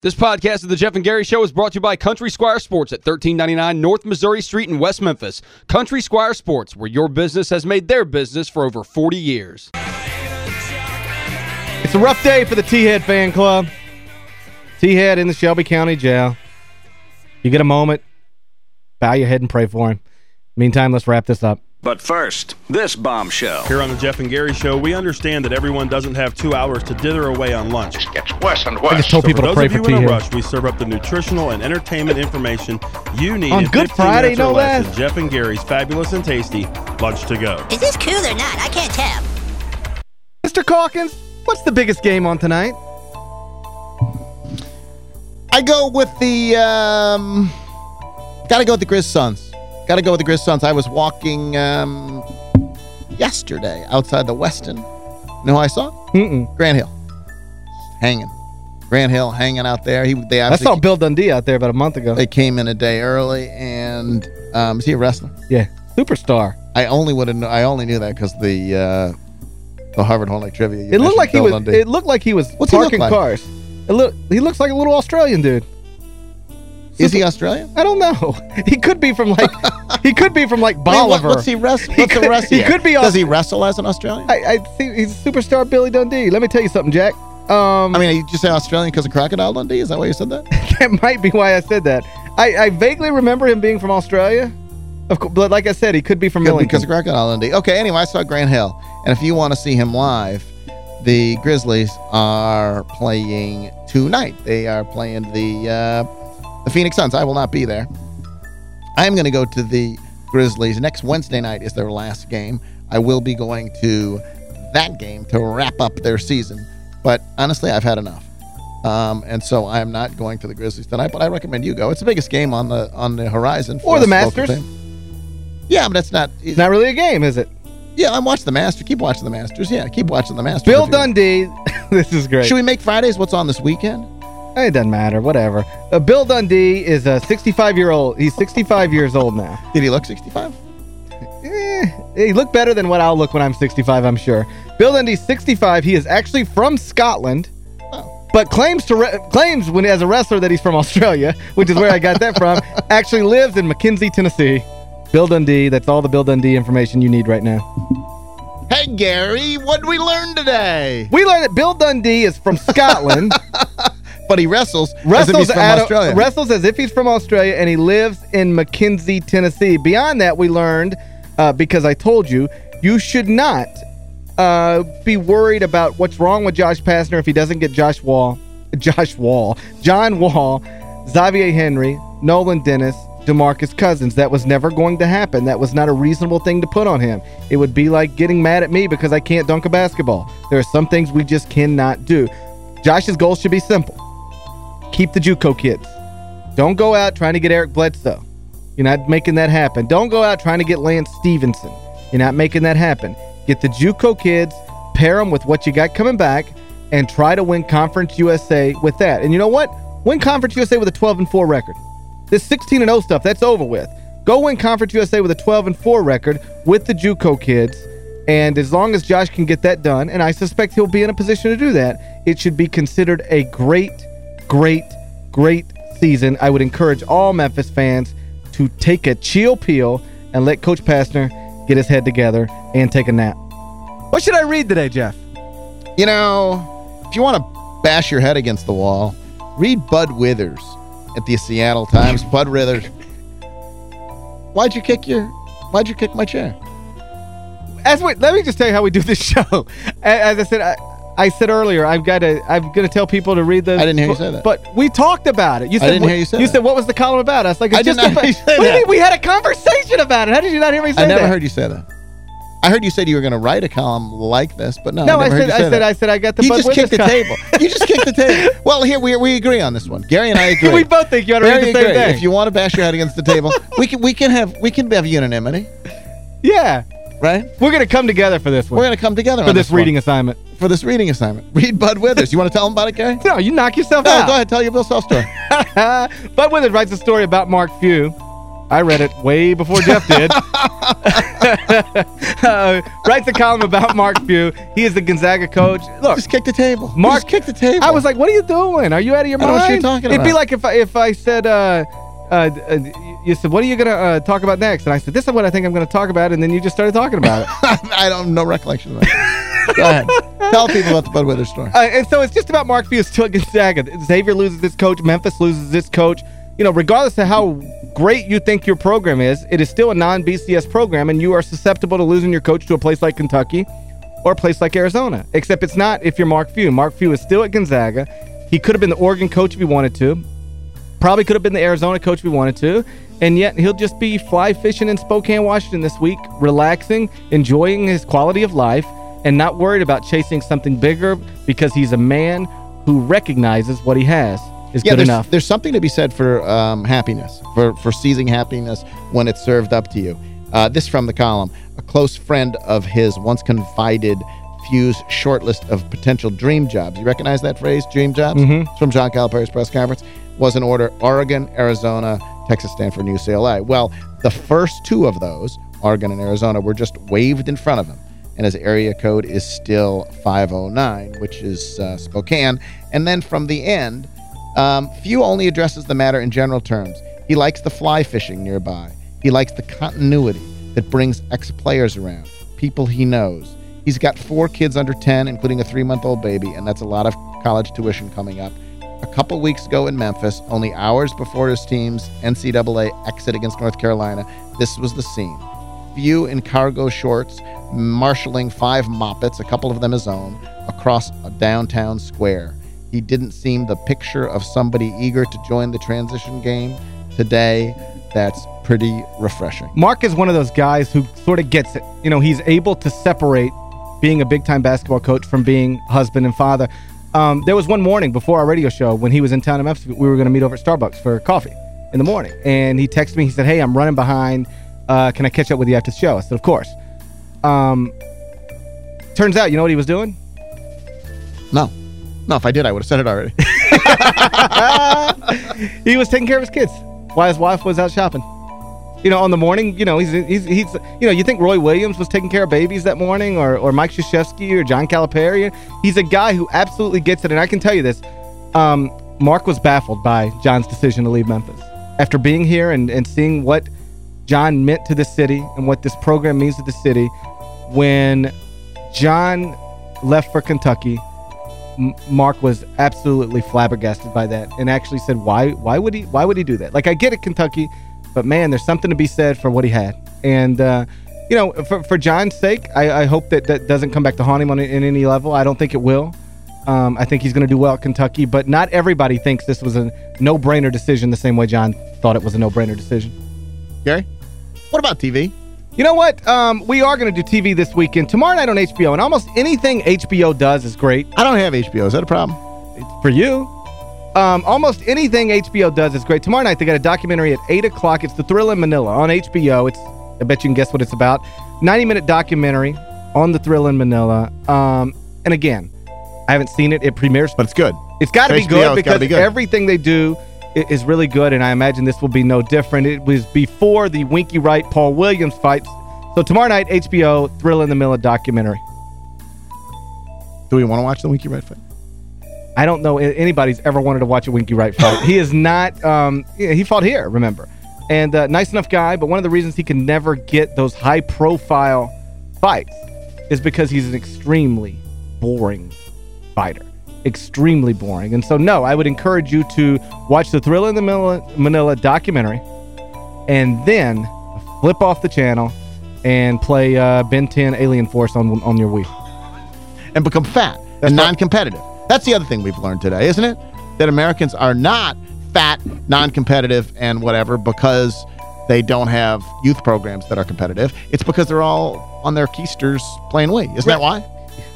This podcast of the Geoff and Gary Show is brought to you by Country Squire Sports at 1399 North Missouri Street in West Memphis. Country Squire Sports, where your business has made their business for over 40 years. It's a rough day for the T-Head fan club. T-Head in the Shelby County Jail. You get a moment, bow your head and pray for him. Meantime, let's wrap this up. But first, this bombshell. Here on the Geoff and Gary Show, we understand that everyone doesn't have two hours to dither away on lunch. It gets worse and I worse. just told So people for to those pray of for you in a T-Head. rush, we serve up the nutritional and entertainment information you need On in Good 15 Friday, minutes or no less less. in and Gary's fabulous and tasty lunch to go. Is this cool or not? I can't tell. Mr. Calkins, what's the biggest game on tonight? I go with the, um, gotta go with the Grizz Suns. Gotta go with the Grizz Suns. I was walking, um, yesterday outside the Westin. You know who I saw? Mm-mm. Grant Hill. Hanging. Grant Hill hanging out there. He, they I saw Bill Dundee out there about a month ago. they came in a day early and, um, is he a wrestler? yeah, superstar. I only would have, I only knew that because the, uh, the Harvard Horn Lake Trivia. It looked like he was Dundee. it looked like he was What's he look parking like? cars. It look he looks like a little Australian dude. Is he Australian? I don't know. He could be from like he could be from like I mean, what- Bolivar. what's he wrestle? He could- he could be Does he wrestle as an Australian? I, I see he's a superstar Billy Dundee. Let me tell you something, Jack. Um, I mean, you just say Australian because of Crocodile Dundee? Is that why you said that? that might be why I said that. I, I vaguely remember him being from Australia. Of course, but like I said, he could be from Could Millington. because of Crocodile Dundee. Okay, anyway, I saw Grant Hill. And if you want to see him live, the Grizzlies are playing tonight. They are playing the uh, the Phoenix Suns. I will not be there. I'm going to go to the Grizzlies. Next Wednesday night is their last game. I will be going to that game to wrap up their season. But honestly, I've had enough. Um, and so I am not going to the Grizzlies tonight, but I recommend you go. It's the biggest game on the on the horizon. for Or the Masters. Yeah, but it's not. It's not really a game, is it? Yeah, I'm watching the Masters. Keep watching the Masters. Yeah, keep watching the Masters. Bill Dundee. this is great. Should we make Fridays what's on this weekend? It doesn't matter. Whatever. Uh, Bill Dundee is a 65-year-old. He's 65 years old now. Did he look 65? Eh, he looked better than what I'll look when I'm 65, I'm sure. Bill Dundee's 65. He is actually from Scotland, Oh. but claims to re claims when as a wrestler that he's from Australia, which is where I got that from, actually lives in McKenzie, Tennessee. Bill Dundee, that's all the Bill Dundee information you need right now. Hey, Gary, what did we learn today? We learned that Bill Dundee is from Scotland, But he wrestles, as if wrestles, he's from out of- wrestles as if he's from Australia, and he lives in McKenzie, Tennessee. Beyond that, we learned, uh, because I told you, you should not uh, be worried about what's wrong with Josh Pastner if he doesn't get Josh Wall, Josh Wall, John Wall, Xavier Henry, Nolan Dennis, DeMarcus Cousins. That was never going to happen. That was not a reasonable thing to put on him. It would be like getting mad at me because I can't dunk a basketball. There are some things we just cannot do. Josh's goal should be simple. Keep the JUCO kids. Don't go out trying to get Eric Bledsoe. You're not making that happen. Don't go out trying to get Lance Stephenson. You're not making that happen. Get the JUCO kids, pair them with what you got coming back, and try to win Conference USA with that. And you know what? Win Conference USA with a 12 and 4 record. This 16 and 0 stuff, that's over with. Go win Conference USA with a 12 and 4 record with the JUCO kids. And as long as Josh can get that done, and I suspect he'll be in a position to do that, it should be considered a great, great, great season. I would encourage all Memphis fans to take a chill pill and let Coach Pastner get his head together and take a nap. What should I read today, Geoff? You know, if you want to bash your head against the wall, read Bud Withers at the Seattle Times. Bud Withers. Why'd you kick your, why'd you kick my chair? As we, let me just tell you how we do this show. As I said, I, I said earlier, I've got to, I'm going to tell people to read the. I didn't hear you say that. But we talked about it. You I said, didn't what, hear you say You that. said, what was the column about? I was like, it's I did just not about, hear you say What do you that. We had a conversation about it. How did you not hear me say that? I never that? heard you say that. I heard you said you were going to write a column like this, but no, No, I I said, heard you I said. I said, I got the. You just kicked the table. You just kicked the table. Well, here we we agree on this one. Gary and I agree. we both think you ought to Very read the same agree. thing. If you want to bash your head against the table, we can we can have we can have unanimity, yeah, right? we're going to come together for this one. We're going to come together for this one. reading assignment. for this reading assignment. Read Bud Withers. You want to tell him about it, Gary? No, you knock yourself No, out. go ahead. Tell your Bill Self story. Bud Withers writes a story about Mark Few. I read it way before Geoff did. uh, writes a column about Mark Few. He is the Gonzaga coach. Look, Just kick the table. Mark Just kick the table. I was like, what are you doing? Are you out of your I don't know mind? what you're talking It'd be like if I, if I said, uh, uh, uh, you said, what are you going to uh, talk about next? And I said, this is what I think I'm going to talk about. And then you just started talking about it. I don't have no recollection of that. Go ahead. Tell people about the Bud Withers story. Uh, and so it's just about Mark Few still at Gonzaga. Xavier loses this coach. Memphis loses this coach. You know, regardless of how great you think your program is, it is still a non-BCS program, and you are susceptible to losing your coach to a place like Kentucky or a place like Arizona. Except it's not if you're Mark Few. Mark Few is still at Gonzaga. He could have been the Oregon coach if he wanted to. Probably could have been the Arizona coach we wanted to. And yet he'll just be fly fishing in Spokane, Washington this week, relaxing, enjoying his quality of life, and not worried about chasing something bigger because he's a man who recognizes what he has is Yeah, good there's, enough. there's something to be said for um, happiness, for, for seizing happiness when it's served up to you. Uh, this from the column. A close friend of his once confided Few's short list of potential dream jobs. You recognize that phrase, dream jobs? Mhm. It's from John Calipari's press conference. Was in order Oregon, Arizona, Texas, Stanford, and UCLA. Well, the first two of those, Oregon and Arizona, were just waved in front of him. And his area code is still 509, which is uh, Spokane. And then from the end, um, Few only addresses the matter in general terms. He likes the fly fishing nearby. He likes the continuity that brings ex-players around, people he knows. He's got four kids under 10, including a three-month-old baby, and that's a lot of college tuition coming up. A couple weeks ago in Memphis, only hours before his team's NCAA exit against North Carolina, this was the scene. Few in cargo shorts, marshaling five moppets, a couple of them his own, across a downtown square. He didn't seem the picture of somebody eager to join the transition game. Today, that's pretty refreshing. Mark is one of those guys who sort of gets it. You know, he's able to separate being a big-time basketball coach from being husband and father. Um, there was one morning before our radio show when he was in town in Memphis, we were going to meet over at Starbucks for coffee in the morning. And he texted me, he said, hey, I'm running behind. Uh, can I catch up with you after the show? I said, of course. Um, turns out, you know what he was doing? No. No, if I did, I would have said it already. he was taking care of his kids while his wife was out shopping. You know, on the morning, you know, he's, he's, he's you know, you think Roy Williams was taking care of babies that morning or, or Mike Krzyzewski or John Calipari. He's a guy who absolutely gets it. And I can tell you this, um, Mark was baffled by John's decision to leave Memphis. After being here and, and seeing what John meant to the city and what this program means to the city, when John left for Kentucky, Mark was absolutely flabbergasted by that and actually said, why why would he why would he do that? Like, I get it, Kentucky, but man, there's something to be said for what he had. And, uh, you know, for, for John's sake, I, I hope that that doesn't come back to haunt him on in any level. I don't think it will. Um, I think he's going to do well at Kentucky, but not everybody thinks this was a no-brainer decision the same way John thought it was a no-brainer decision. Gary? What about TV? You know what? Um, we are going to do TV this weekend. Tomorrow night on HBO, and almost anything HBO does is great. I don't have HBO. Is that a problem? It's for you. Um, almost anything HBO does is great. Tomorrow night, they got a documentary at 8 o'clock. It's The Thrill in Manila on HBO. It's I bet you can guess what it's about. 90-minute documentary on The Thrill in Manila. Um, and again, I haven't seen it. It premieres. But it's good. It's got to be good because be good. everything they do is really good, and I imagine this will be no different. It was before the Winky Wright Paul Williams fights. So tomorrow night, HBO Thrill in the Manila documentary. Do we want to watch the Winky Wright fight? I don't know anybody's ever wanted to watch a Winky Wright fight. he is not. Um, he fought here, remember. And uh, nice enough guy, but one of the reasons he can never get those high-profile fights is because he's an extremely boring fighter. Extremely boring. And so, no, I would encourage you to watch the Thrill in the Manila, Manila documentary and then flip off the channel and play uh, Ben 10 Alien Force on, on your Wii. and become fat and non-competitive. That's the other thing we've learned today, isn't it? That Americans are not fat, non-competitive, and whatever because they don't have youth programs that are competitive. It's because they're all on their keisters playing Wii. Isn't that why?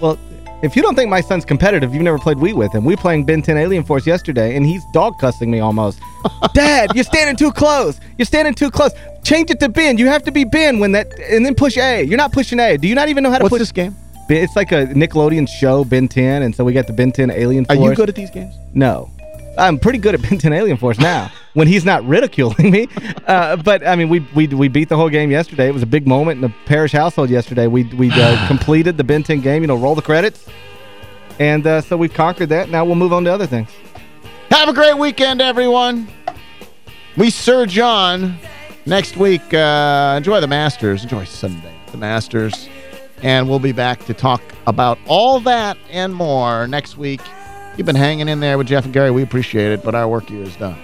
Well, if you don't think my son's competitive, you've never played Wii with him. We playing Ben 10 Alien Force yesterday, and he's dog cussing me almost. Dad, you're standing too close. You're standing too close. Change it to Ben. You have to be Ben when that, and then push A. You're not pushing A. Do you not even know how to What's push this game? It's like a Nickelodeon show, Ben 10, and so we got the Ben 10 Alien Force. Are you good at these games? No. I'm pretty good at Ben 10 Alien Force now. when he's not ridiculing me. Uh, but, I mean, we, we we beat the whole game yesterday. It was a big moment in the Parrish household yesterday. We, we uh, completed the Ben 10 game, you know, roll the credits. And uh, so we've conquered that. Now we'll move on to other things. Have a great weekend, everyone. We surge on next week. Uh, enjoy the Masters. Enjoy Sunday, the Masters. And we'll be back to talk about all that and more next week. You've been hanging in there with Geoff and Gary. We appreciate it, but our work here is done.